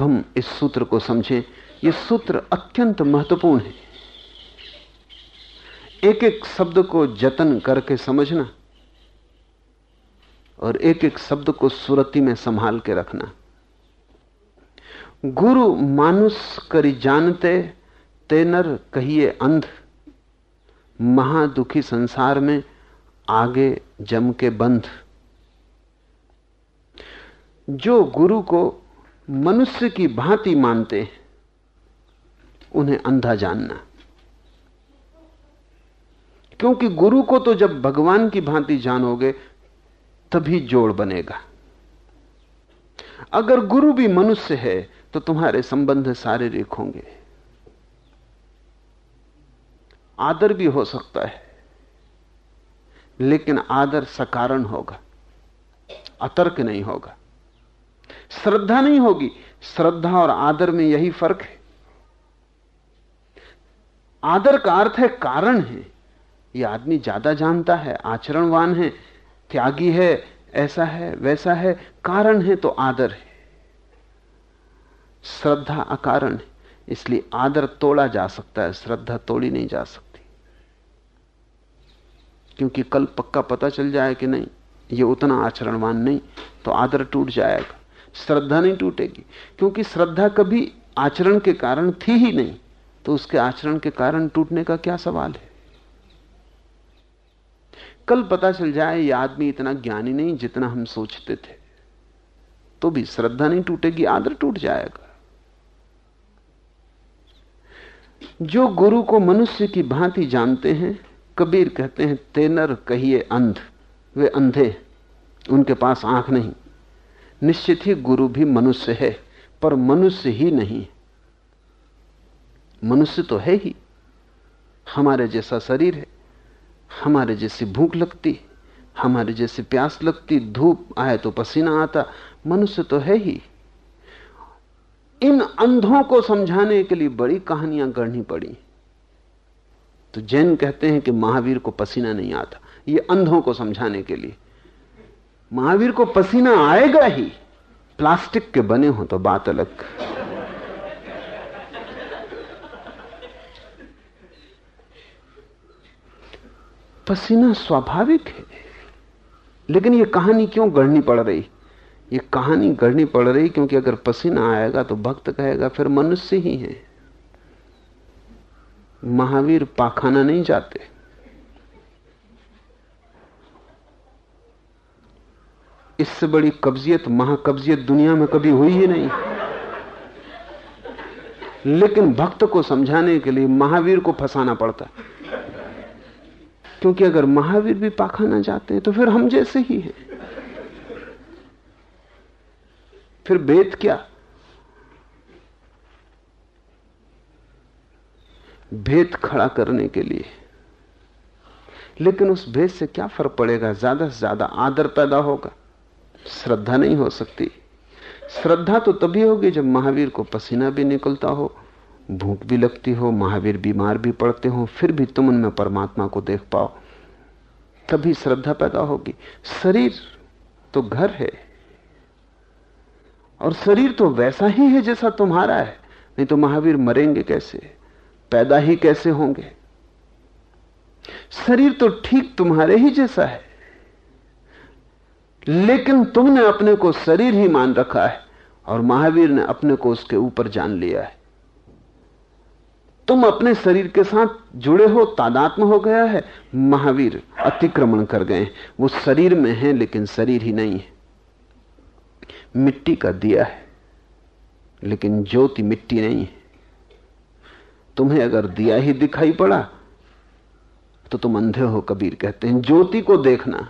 हम इस सूत्र को समझें। यह सूत्र अत्यंत महत्वपूर्ण है। एक एक शब्द को जतन करके समझना और एक एक शब्द को सुरति में संभाल के रखना। गुरु मानुष करी जानते, तेनर कहिए अंध। महादुखी संसार में आगे जम के बंध। जो गुरु को मनुष्य की भांति मानते हैं, उन्हें अंधा जानना। क्योंकि गुरु को तो जब भगवान की भांति जानोगे, तभी जोड़ बनेगा। अगर गुरु भी मनुष्य है तो तुम्हारे संबंध शारीरिक होंगे। आदर भी हो सकता है, लेकिन आदर सकारण होगा, अतर्क नहीं होगा। श्रद्धा नहीं होगी। श्रद्धा और आदर में यही फ़र्क है। आदर का अर्थ है कारण है। यह आदमी ज़्यादा जानता है, आचरणवान है, त्यागी है, ऐसा है, वैसा है, कारण है तो आदर है। श्रद्धा अकारण है, इसलिए आदर तोड़ा जा सकता है, श्रद्धा तोड़ी नहीं जा सकती। क्योंकि कल पक्का पता चल जाए कि नहीं, ये उतना आचरणवान नहीं तो आदर टूट जाएगा। श्रद्धा नहीं टूटेगी। क्योंकि श्रद्धा कभी आचरण के कारण थी ही नहीं तो उसके आचरण के कारण टूटने का क्या सवाल है? कल पता चल जाए यह आदमी इतना ज्ञानी नहीं जितना हम सोचते थे। तो भी श्रद्धा नहीं टूटेगी, आदर टूट जाएगा। जो गुरु को मनुष्य की भांति जानते हैं, कबीर कहते हैं, तेनर कहिए अंध, वे अंधे उनके पास आँख नहीं। निश्चित ही गुरु भी मनुष्य है, पर मनुष्य ही नहीं। मनुष्य तो है ही। हमारे जैसा शरीर है, हमारे जैसी भूख लगती, हमारे जैसी प्यास लगती, धूप आए तो पसीना आता, मनुष्य तो है ही। इन अंधों को समझाने के लिए बड़ी कहानियाँ गढ़नी पड़ी। तो जैन कहते हैं कि महावीर को पसीना नहीं आता, ये अंधों को समझाने के लिए। महावीर को पसीना आएगा ही। प्लास्टिक के बने हो तो बात अलग। पसीना स्वाभाविक है। लेकिन यह कहानी क्यों गढ़नी पड़ रही? ये कहानी गढ़नी पड़ रही क्योंकि अगर पसीना आएगा तो भक्त कहेगा, फिर मनुष्य ही है। महावीर पाखाना नहीं जाते। इससे बड़ी कब्जियत, महाकब्जियत दुनिया में कभी हुई ही नहीं। लेकिन भक्त को समझाने के लिए महावीर को फंसाना पड़ता क्योंकि अगर महावीर भी पाखाना जाते हैं तो फिर हम जैसे ही हैं। फिर भेद क्या? भेद खड़ा करने के लिए। लेकिन उस भेद से क्या फ़र्क पड़ेगा? ज़्यादा से ज़्यादा आदर पैदा होगा। श्रद्धा नहीं हो सकती। श्रद्धा तो तभी होगी जब महावीर को पसीना भी निकलता हो, भूख भी लगती हो, महावीर बीमार भी पड़ते हो, फिर भी तुम उनमें परमात्मा को देख पाओ। तभी श्रद्धा पैदा होगी। शरीर तो घर है, और शरीर तो वैसा ही है जैसा तुम्हारा है, नहीं तो महावीर मरेंगे कैसे? पैदा ही कैसे होंगे? शरीर तो ठीक तुम्हारे ही जैसा है। लेकिन तुमने अपने को शरीर ही मान रखा है और महावीर ने अपने को उसके ऊपर जान लिया है। तुम अपने शरीर के साथ जुड़े हो, तादात्म हो गया है, महावीर अतिक्रमण कर गए वो शरीर में है, लेकिन शरीर ही नहीं है। मिट्टी का दिया है, लेकिन ज्योति मिट्टी नहीं है। तुम्हें अगर दिया ही दिखाई पड़ा तो तुम अंधे हो, कबीर कहते हैं। ज्योति को देखना।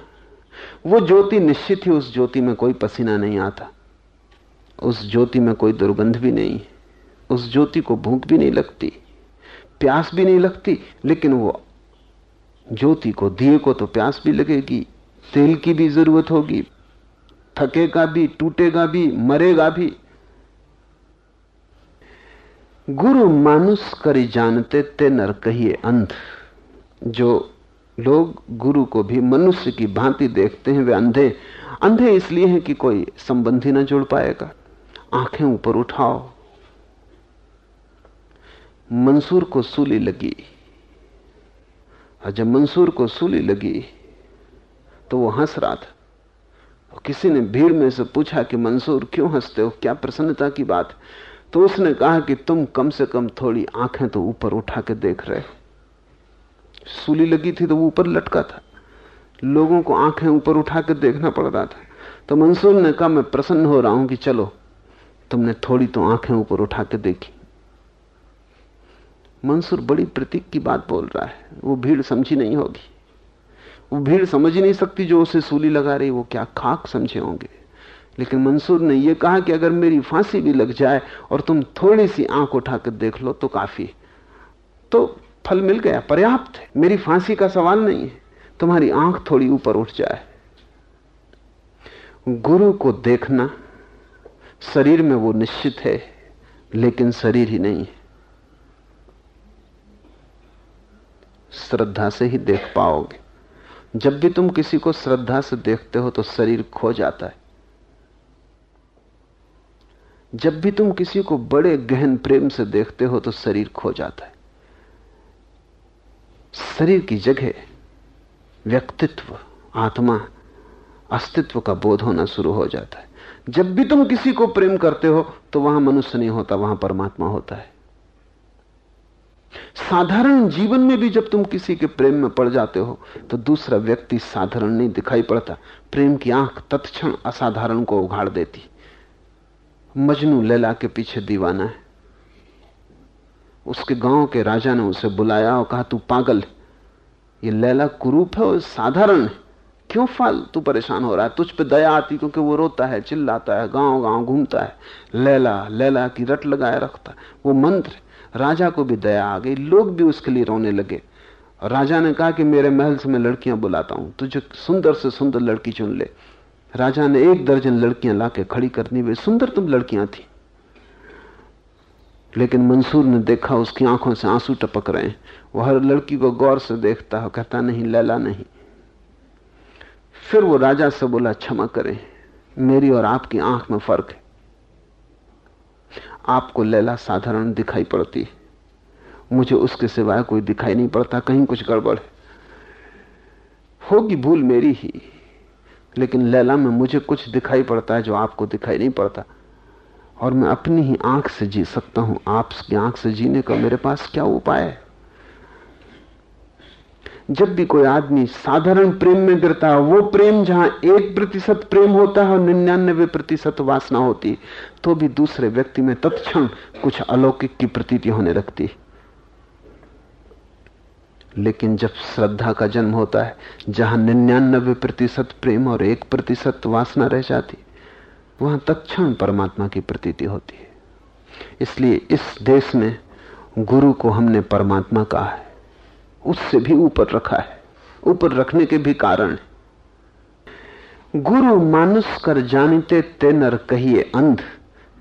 वो ज्योति निश्चित ही उस ज्योति में कोई पसीना नहीं आता। उस ज्योति में कोई दुर्गंध भी नहीं। उस ज्योति को भूख भी नहीं लगती, प्यास भी नहीं लगती, लेकिन वो ज्योति को, दिए को तो प्यास भी लगेगी, तेल की भी ज़रूरत होगी, थकेगा भी, टूटेगा भी, मरेगा भी। गुरु मानुष करी जानते ते नर कहिए अंध, जो लोग गुरु को भी मनुष्य की भांति देखते हैं, वे अंधे अंधे इसलिए हैं कि कोई संबंधी ना जुड़ पाएगा। आँखें ऊपर उठाओ। मंसूर को सूली लगी। और जब मंसूर को सूली लगी तो वो हंस रहा था। और किसी ने भीड़ में से पूछा कि, मंसूर, क्यों हँसते हो? क्या प्रसन्नता की बात? तो उसने कहा कि, तुम कम से कम थोड़ी आँखें तो ऊपर उठा के देख रहे हो। सूली लगी थी तो वो ऊपर लटका था। लोगों को आँखें ऊपर उठा के देखना पड़ रहा था। तो मंसूर ने कहा, मैं प्रसन्न हो रहा हूँ कि चलो, तुमने थोड़ी तो आँखें ऊपर उठा के देखी। मंसूर बड़ी प्रतीक की बात बोल रहा है। वो भीड़ समझी नहीं होगी। वो भीड़ समझ ही नहीं सकती जो उसे सूली लगा रही, वो क्या खाक समझे होंगे। लेकिन मंसूर ने यह कहा कि अगर मेरी फांसी भी लग जाए और तुम थोड़ी सी आँख उठाकर देख लो तो काफ़ी। तो फल मिल गया, पर्याप्त है। मेरी फांसी का सवाल नहीं है। तुम्हारी आँख थोड़ी ऊपर उठ जाए। गुरु को देखना, शरीर में वो निश्चित है, लेकिन शरीर ही नहीं है। श्रद्धा से ही देख पाओगे। जब भी तुम किसी को श्रद्धा से देखते हो तो शरीर खो जाता है। जब भी तुम किसी को बड़े गहन प्रेम से देखते हो तो शरीर खो जाता है। शरीर की जगह व्यक्तित्व, आत्मा, अस्तित्व का बोध होना शुरू हो जाता है। जब भी तुम किसी को प्रेम करते हो तो वहाँ मनुष्य नहीं होता, वहाँ परमात्मा होता है। साधारण जीवन में भी जब तुम किसी के प्रेम में पड़ जाते हो तो दूसरा व्यक्ति साधारण नहीं दिखाई पड़ता। प्रेम की आँख तत्क्षण असाधारण को उघाड़ देती। मजनू लैला के पीछे दीवाना है। उसके गाँव के राजा ने उसे बुलाया और कहा, तू पागल ये लैला कुरूप है और साधारण है। क्यों फाल तू परेशान हो रहा है? तुझ पे दया आती क्योंकि वो रोता है, चिल्लाता है गाँव गाँव घूमता है। लैला लैला की रट लगाए रखता है। वो मंत्र राजा को भी दया आ गई। लोग भी उसके लिए रोने लगे। और राजा ने कहा कि मेरे महल से मैं लड़कियाँ बुलाता हूँ। तुझे सुंदर से सुंदर लड़की चुन ले। राजा ने एक दर्जन लड़कियाँ लाके खड़ी करनी। वे सुंदर तुम लड़कियाँ थी। लेकिन मंसूर ने देखा उसकी आँखों से आँसू टपक रहे हैं। वह हर लड़की को गौर से देखता है, कहता नहीं, लैला नहीं। फिर वो राजा से बोला, क्षमा करें, मेरी और आपकी आँख में फ़र्क है। आपको लैला साधारण दिखाई पड़ती है। मुझे उसके सिवाय कोई दिखाई नहीं पड़ता, कहीं कुछ गड़बड़ है। होगी भूल मेरी ही, लेकिन लैला में मुझे कुछ दिखाई पड़ता है जो आपको दिखाई नहीं पड़ता। और मैं अपनी ही आँख से जी सकता हूँ। आपकी आँख से जीने का मेरे पास क्या उपाय है? जब भी कोई आदमी साधारण प्रेम में गिरता है, वो प्रेम जहाँ एक प्रतिशत प्रेम होता है और निन्यानबे प्रतिशत वासना होती तो भी दूसरे व्यक्ति में तत्क्षण कुछ अलौकिक की प्रतीति होने लगती लेकिन जब श्रद्धा का जन्म होता है, जहाँ निन्यानबे प्रतिशत प्रेम और एक प्रतिशत वासना रह जाती वहाँ तत्क्षण परमात्मा की प्रतीति होती है। इसलिए इस देश में गुरु को हमने परमात्मा कहा है। उससे भी ऊपर रखा है। ऊपर रखने के भी कारण गुरु मानुष कर जानते ते नर कहिए अंध,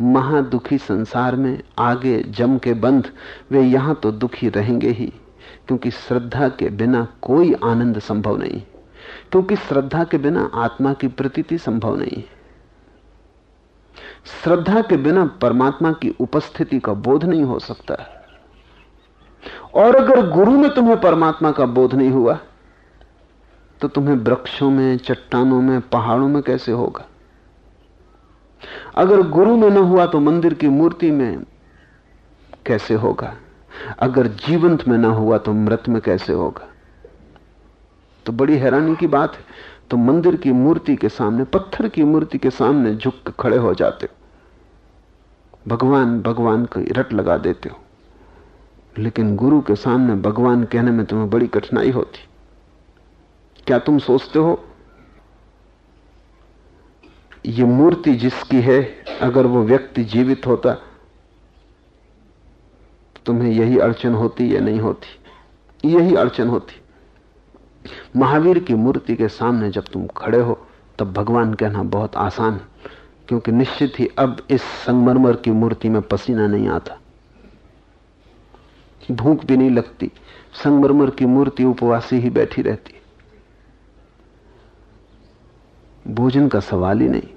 महादुखी संसार में आगे जम के बंध, वे यहाँ तो दुखी रहेंगे ही, क्योंकि श्रद्धा के बिना कोई आनंद संभव नहीं। क्योंकि श्रद्धा के बिना आत्मा की प्रतीति संभव नहीं श्रद्धा के बिना परमात्मा की उपस्थिति का बोध नहीं हो सकता। और अगर गुरु में तुम्हें परमात्मा का बोध नहीं हुआ तो तुम्हें वृक्षों में, चट्टानों में, पहाड़ों में कैसे होगा? अगर गुरु में न हुआ तो मंदिर की मूर्ति में कैसे होगा? अगर जीवंत में ना हुआ तो मृत में कैसे होगा? तो बड़ी हैरानी की बात है। तो मंदिर की मूर्ति के सामने, पत्थर की मूर्ति के सामने झुक खड़े हो जाते हो। भगवान भगवान को रट लगा देते हो। लेकिन गुरु के सामने भगवान कहने में तुम्हें बड़ी कठिनाई होती। क्या तुम सोचते हो? ये मूर्ति जिसकी है, अगर वो व्यक्ति जीवित होता, तुम्हें यही अड़चन होती या नहीं होती? यही अड़चन होती। महावीर की मूर्ति के सामने जब तुम खड़े हो, तब भगवान कहना बहुत आसान क्योंकि निश्चित ही अब इस संगमरमर की मूर्ति में पसीना नहीं आता। भूख भी नहीं लगती, संगमरमर की मूर्ति उपवासी ही बैठी रहती। भोजन का सवाल ही नहीं,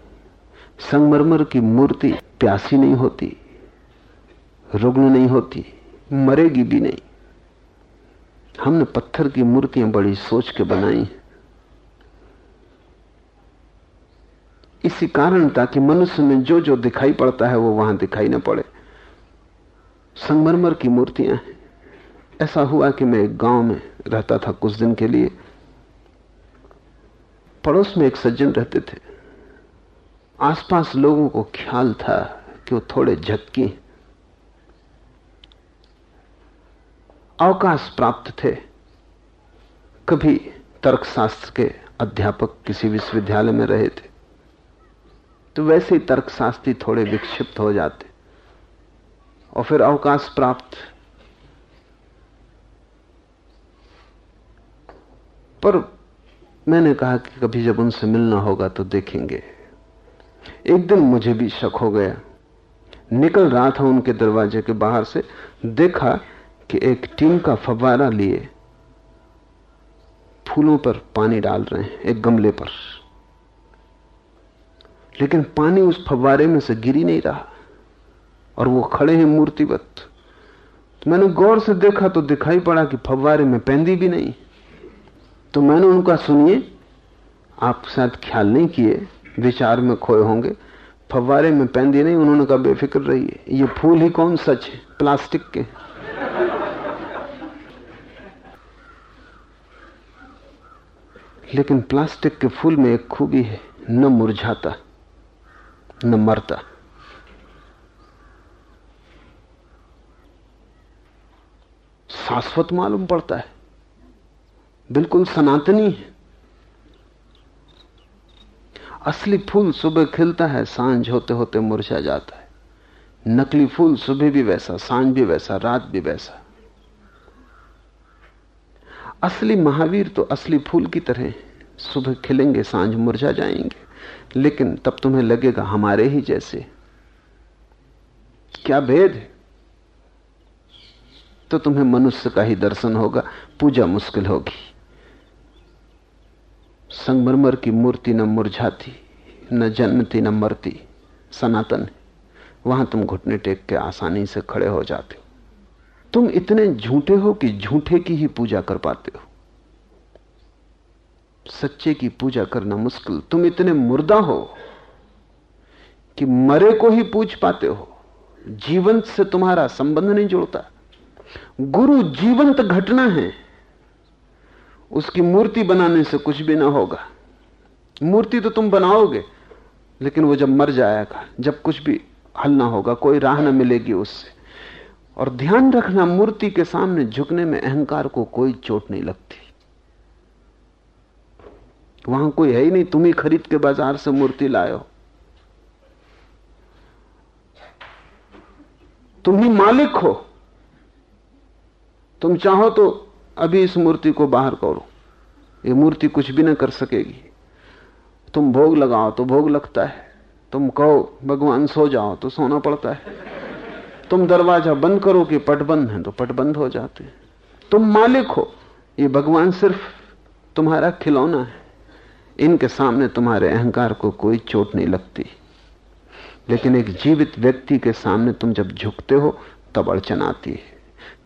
संगमरमर की मूर्ति प्यासी नहीं होती, रुग्ण नहीं होती, मरेगी भी नहीं। हमने पत्थर की मूर्तियाँ बड़ी सोच के बनाई। इसी कारण ताकि मनुष्य में जो जो दिखाई पड़ता है, वो वहाँ दिखाई ना पड़े। संगमरमर की मूर्तियाँ हैं। ऐसा हुआ कि मैं एक गाँव में रहता था कुछ दिन के लिए। पड़ोस में एक सज्जन रहते थे। आसपास लोगों को ख्याल था कि वो थोड़े झक्की अवकाश प्राप्त थे। कभी तर्कशास्त्र के अध्यापक किसी विश्वविद्यालय में रहे थे तो वैसे ही तर्कशास्त्री थोड़े विक्षिप्त हो जाते। और फिर अवकाश प्राप्त। पर मैंने कहा कि कभी जब उनसे मिलना होगा तो देखेंगे। एक दिन मुझे भी शक हो गया। निकल रहा था उनके दरवाजे के बाहर से, देखा कि एक टीम का फवारा लिए फूलों पर पानी डाल रहे हैं, एक गमले पर। लेकिन पानी उस फवारे में से गिरी नहीं रहा और वो खड़े हैं मूर्तिवत। तो मैंने गौर से देखा तो दिखाई पड़ा कि फवारे में पेंदी भी नहीं। तो मैंने उनका, सुनिए, आप शायद ख्याल नहीं किए, विचार में खोए होंगे फवारे में पेंदी नहीं, उन्होंने कहा, बेफिक्र रहिए, ये फूल ही कौन सच है, प्लास्टिक के लेकिन प्लास्टिक के फूल में एक खूबी है। न मुरझाता, न मरता। शाश्वत मालूम पड़ता है। बिल्कुल सनातनी है। असली फूल सुबह खिलता है, साँझ होते होते मुरझा जाता है। नकली फूल सुबह भी वैसा, साँझ भी वैसा, रात भी वैसा। असली महावीर तो असली फूल की तरह सुबह खिलेंगे, साँझ मुरझा जाएँगे। लेकिन तब तुम्हें लगेगा हमारे ही जैसे। क्या भेद है? तो तुम्हें मनुष्य का ही दर्शन होगा, पूजा मुश्किल होगी। संगमरमर की मूर्ति न मुरझाती, न जन्मती न मरती, सनातन वहाँ तुम घुटने टेक के आसानी से खड़े हो जाते हो। तुम इतने झूठे हो कि झूठे की ही पूजा कर पाते हो। सच्चे की पूजा करना मुश्किल। तुम इतने मुर्दा हो कि मरे को ही पूछ पाते हो। जीवंत से तुम्हारा संबंध नहीं जुड़ता। गुरु जीवंत घटना है। उसकी मूर्ति बनाने से कुछ भी ना होगा। मूर्ति तो तुम बनाओगे, लेकिन वो जब मर जाएगा, जब कुछ भी हल ना होगा, कोई राह ना मिलेगी उससे। और ध्यान रखना मूर्ति के सामने झुकने में अहंकार को कोई चोट नहीं लगती। वहाँ कोई है ही नहीं, तुम ही खरीद के बाज़ार से मूर्ति लायो तुम ही मालिक हो। तुम चाहो तो अभी इस मूर्ति को बाहर करो। ये मूर्ति कुछ भी ना कर सकेगी। तुम भोग लगाओ तो भोग लगता है। तुम कहो, भगवान सो जाओ तो सोना पड़ता है। तुम दरवाज़ा बंद करो कि पटबंद है तो पटबंद हो जाते हैं। तुम मालिक हो, ये भगवान सिर्फ़ तुम्हारा खिलौना है। इनके सामने तुम्हारे अहंकार को कोई चोट नहीं लगती। लेकिन एक जीवित व्यक्ति के सामने तुम जब झुकते हो, तब अड़चन आती है।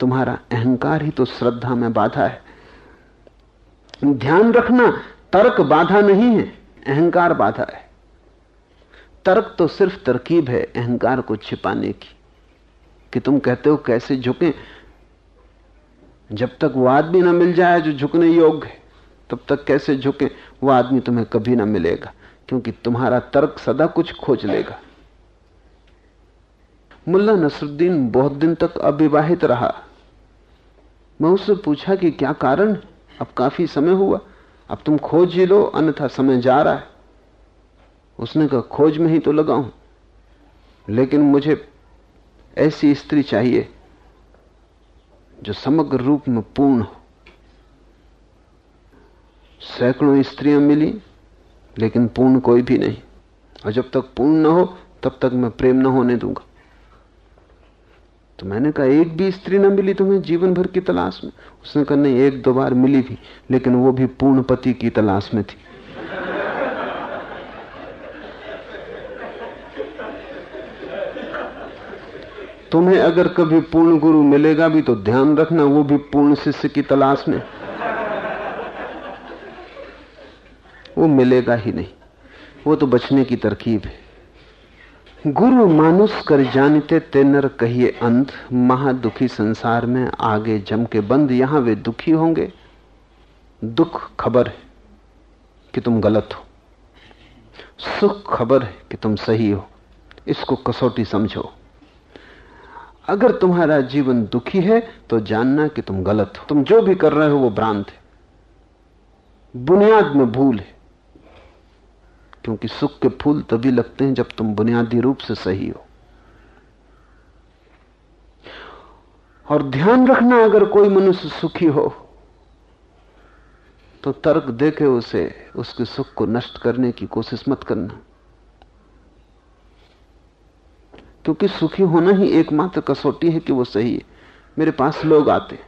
तुम्हारा अहंकार ही तो श्रद्धा में बाधा है। ध्यान रखना, तर्क बाधा नहीं है, अहंकार बाधा है। तर्क तो सिर्फ़ तरकीब है, अहंकार को छिपाने की। कि तुम कहते हो कैसे झुके? जब तक वो आदमी ना मिल जाए जो झुकने योग्य है, तब तक कैसे झुके? वो आदमी तुम्हें कभी ना मिलेगा, क्योंकि तुम्हारा तर्क सदा कुछ खोज लेगा। मुल्ला नसरुद्दीन बहुत दिन तक अविवाहित रहा। मैं उससे पूछा कि क्या कारण अब काफ़ी समय हुआ। अब तुम खोज ही लो, अन्यथा समय जा रहा है। उसने कहा, खोज में ही तो लगा हूँ। लेकिन मुझे ऐसी स्त्री चाहिए जो समग्र रूप में पूर्ण हो। सैकड़ों स्त्रियाँ मिली, लेकिन पूर्ण कोई भी नहीं। और जब तक पूर्ण न हो, तब तक मैं प्रेम न होने दूँगा। तो मैंने कहा, एक भी स्त्री ना मिली तुम्हें जीवन भर की तलाश में? उसने कहा, नहीं, एक दो बार मिली भी, लेकिन वो भी पूर्ण पति की तलाश में थी। तुम्हें अगर कभी पूर्ण गुरु मिलेगा भी तो ध्यान रखना, वो भी पूर्ण शिष्य की तलाश में। वो मिलेगा ही नहीं। वो तो बचने की तरकीब है। गुरु मानुष कर जानते तेनर कहिए अंत महादुखी संसार में आगे जम के बंद, यहाँ वे दुखी होंगे। दुख खबर है कि तुम गलत हो। सुख खबर है कि तुम सही हो। इसको कसौटी समझो। अगर तुम्हारा जीवन दुखी है तो जानना कि तुम गलत हो। तुम जो भी कर रहे हो, वो भ्रांत है। बुनियाद में भूल है। क्योंकि सुख के फूल तभी लगते हैं जब तुम बुनियादी रूप से सही हो। और ध्यान रखना, अगर कोई मनुष्य सुखी हो तो तर्क देके उसे, उसके सुख को नष्ट करने की कोशिश मत करना। क्योंकि सुखी होना ही एकमात्र कसौटी है कि वो सही है। मेरे पास लोग आते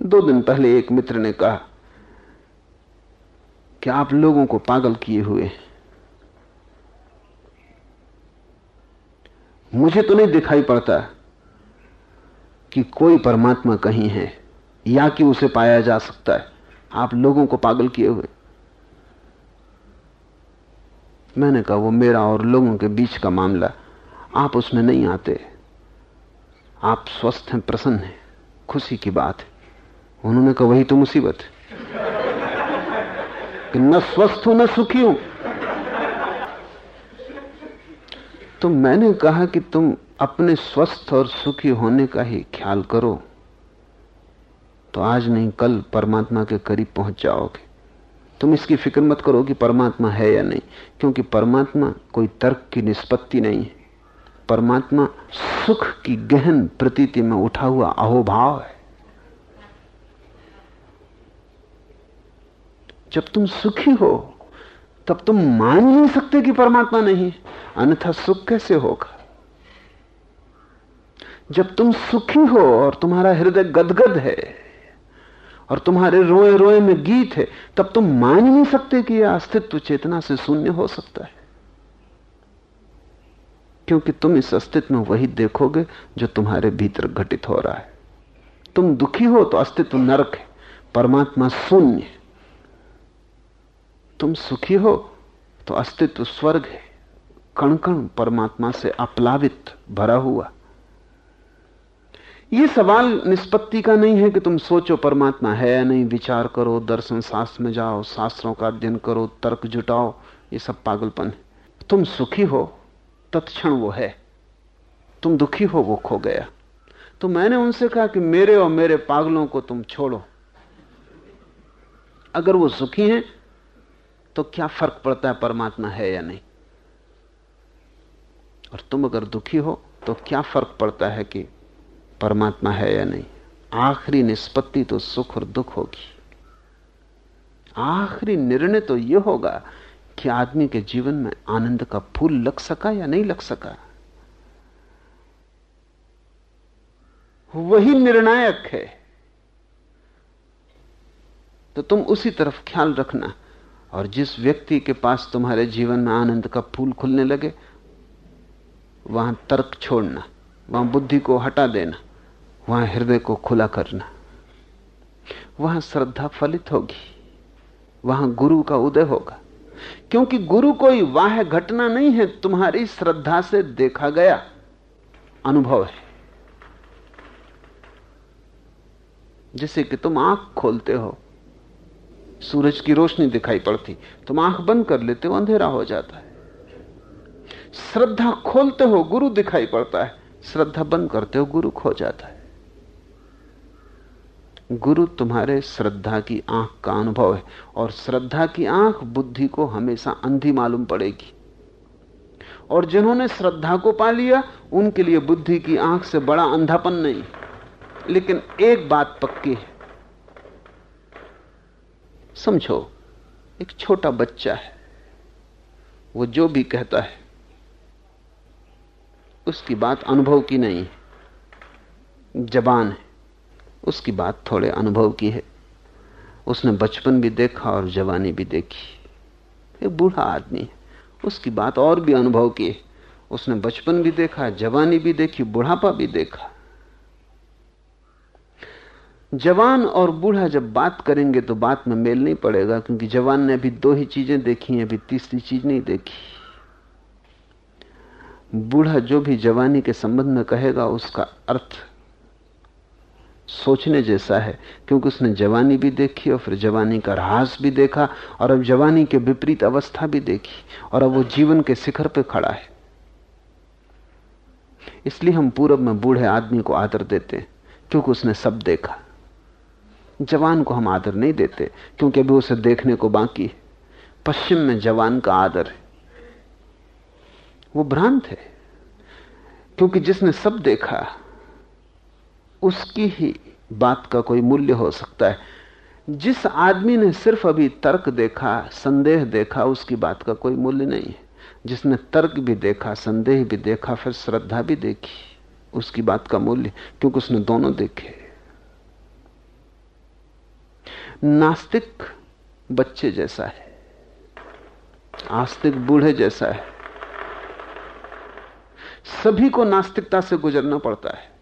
दो दिन पहले एक मित्र ने कहा कि आप लोगों को पागल किए हुए हैं? मुझे तो नहीं दिखाई पड़ता कि कोई परमात्मा कहीं है, या कि उसे पाया जा सकता है। आप लोगों को पागल किए हुए मैंने कहा, वो मेरा और लोगों के बीच का मामला आप उसमें नहीं आते। आप स्वस्थ हैं, प्रसन्न हैं, खुशी की बात है। उन्होंने कहा, वही तो मुसीबत कि न स्वस्थ हूँ, न सुखी हूँ। तो मैंने कहा कि तुम अपने स्वस्थ और सुखी होने का ही ख्याल करो। तो आज नहीं, कल परमात्मा के करीब पहुँच जाओगे। तुम इसकी फ़िक्र मत करो कि परमात्मा है या नहीं, क्योंकि परमात्मा कोई तर्क की निष्पत्ति नहीं है। परमात्मा सुख की गहन प्रतीति में उठा हुआ अहोभाव है। जब तुम सुखी हो, तब तुम मान ही नहीं सकते कि परमात्मा नहीं अन्यथा सुख कैसे होगा? जब तुम सुखी हो और तुम्हारा हृदय गदगद है और तुम्हारे रोए रोए में गीत है, तब तुम मान ही नहीं सकते कि यह अस्तित्व चेतना से शून्य हो सकता है। क्योंकि तुम इस अस्तित्व में वही देखोगे जो तुम्हारे भीतर घटित हो रहा है। तुम दुखी हो तो अस्तित्व नरक है, परमात्मा शून्य तुम सुखी हो तो अस्तित्व स्वर्ग है। कण कण परमात्मा से अप्लावित भरा हुआ। यह सवाल निष्पत्ति का नहीं है कि तुम सोचो परमात्मा है या नहीं। विचार करो, दर्शन शास्त्र में जाओ, शास्त्रों का अध्ययन करो, तर्क जुटाओ, ये सब पागलपन है। तुम सुखी हो तत्क्षण वो है। तुम दुखी हो, वो खो गया। तो मैंने उनसे कहा कि मेरे और मेरे पागलों को तुम छोड़ो। अगर वो सुखी हैं तो क्या फ़र्क पड़ता है परमात्मा है या नहीं? और तुम अगर दुखी हो तो क्या फ़र्क पड़ता है कि परमात्मा है या नहीं? आखिरी निष्पत्ति तो सुख और दुख होगी। आखिरी निर्णय तो यह होगा कि आदमी के जीवन में आनंद का फूल लग सका या नहीं लग सका? वही निर्णायक है। तो तुम उसी तरफ़ ख्याल रखना और जिस व्यक्ति के पास तुम्हारे जीवन में आनंद का फूल खुलने लगे, वहाँ तर्क छोड़ना, वहाँ बुद्धि को हटा देना, वहाँ हृदय को खुला करना। वहाँ श्रद्धा फलित होगी, वहाँ गुरु का उदय होगा। क्योंकि गुरु कोई वाह घटना नहीं है, तुम्हारी श्रद्धा से देखा गया अनुभव है। जैसे कि तुम आँख खोलते हो, सूरज की रोशनी दिखाई पड़ती, तुम आँख बंद कर लेते हो, अंधेरा हो जाता है। श्रद्धा खोलते हो, गुरु दिखाई पड़ता है, श्रद्धा बंद करते हो, गुरु खो जाता है। गुरु तुम्हारे श्रद्धा की आँख का अनुभव है और श्रद्धा की आँख बुद्धि को हमेशा अंधी मालूम पड़ेगी। और जिन्होंने श्रद्धा को पा लिया, उनके लिए बुद्धि की आँख से बड़ा अंधापन नहीं। लेकिन एक बात पक्की है। समझो, एक छोटा बच्चा है। वो जो भी कहता है, उसकी बात अनुभव की नहीं है। जबान है। उसकी बात थोड़े अनुभव की है। उसने बचपन भी देखा और जवानी भी देखी। एक बूढ़ा आदमी है। उसकी बात और भी अनुभव की है। उसने बचपन भी देखा, जवानी भी देखी, बुढ़ापा भी देखा। जवान और बूढ़ा जब बात करेंगे तो बात में मेल नहीं पड़ेगा, क्योंकि जवान ने अभी दो ही चीज़ें देखी हैं, अभी तीसरी चीज़ नहीं देखी। बूढ़ा जो भी जवानी के संबंध में कहेगा, उसका अर्थ सोचने जैसा है, क्योंकि उसने जवानी भी देखी और फिर जवानी का रहास भी देखा और अब जवानी के विपरीत अवस्था भी देखी और अब वो जीवन के शिखर पे खड़ा है। इसलिए हम पूरब में बूढ़े आदमी को आदर देते हैं, क्योंकि उसने सब देखा। जवान को हम आदर नहीं देते, क्योंकि अभी उसे देखने को बाकी है। पश्चिम में जवान का आदर है। वो भ्रांत है, क्योंकि जिसने सब देखा उसकी ही बात का कोई मूल्य हो सकता है। जिस आदमी ने सिर्फ़ अभी तर्क देखा, संदेह देखा, उसकी बात का कोई मूल्य नहीं है। जिसने तर्क भी देखा, संदेह भी देखा, फिर श्रद्धा भी देखी, उसकी बात का मूल्य, क्योंकि उसने दोनों देखे। नास्तिक बच्चे जैसा है, आस्तिक बूढ़े जैसा है। सभी को नास्तिकता से गुजरना पड़ता है।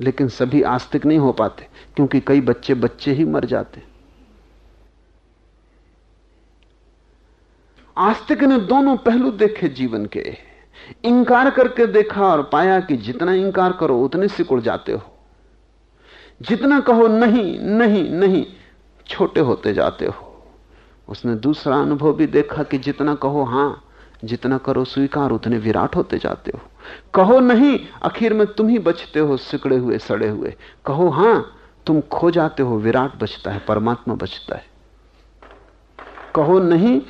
लेकिन सभी आस्तिक नहीं हो पाते, क्योंकि कई बच्चे बच्चे ही मर जाते। आस्तिक ने दोनों पहलू देखे जीवन के। इंकार करके देखा और पाया कि जितना इंकार करो, उतने सिकुड़ जाते हो। जितना कहो, नहीं नहीं नहीं, छोटे होते जाते हो। उसने दूसरा अनुभव भी देखा कि जितना कहो, हाँ, जितना करो, स्वीकार, उतने विराट होते जाते हो। कहो नहीं, आखिर में तुम ही बचते हो, सिकड़े हुए, सड़े हुए। कहो हाँ, तुम खो जाते हो, विराट बचता है, परमात्मा बचता है। कहो नहीं,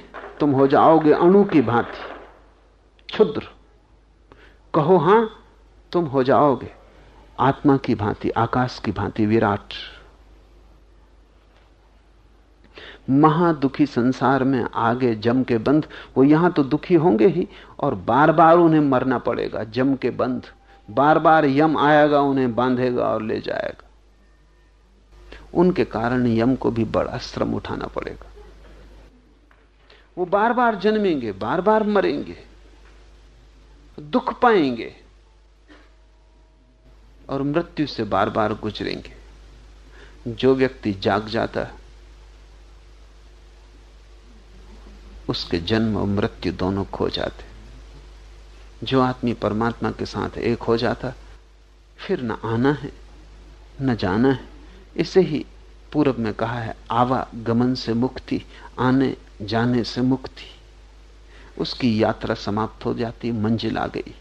तुम हो जाओगे अणु की भांति, क्षुद्र। कहो हाँ, तुम हो जाओगे आत्मा की भांति, आकाश की भांति, विराट। महादुखी संसार में आगे जम के बंध, वो यहाँ तो दुखी होंगे ही, और बार बार उन्हें मरना पड़ेगा, जम के बंध। बार बार यम आएगा, उन्हें बांधेगा और ले जाएगा। उनके कारण यम को भी बड़ा श्रम उठाना पड़ेगा। वो बार बार जन्मेंगे बार बार मरेंगे, दुख पाएँगे, और मृत्यु से बार बार गुजरेंगे। जो व्यक्ति जाग जाता है उसके जन्म और मृत्यु दोनों खो जाते। जो आदमी परमात्मा के साथ एक हो जाता, फिर न आना है, न जाना है। इसे ही पूर्व में कहा है आवा गमन से मुक्ति, आने जाने से मुक्ति। उसकी यात्रा समाप्त हो जाती, मंजिल आ गई।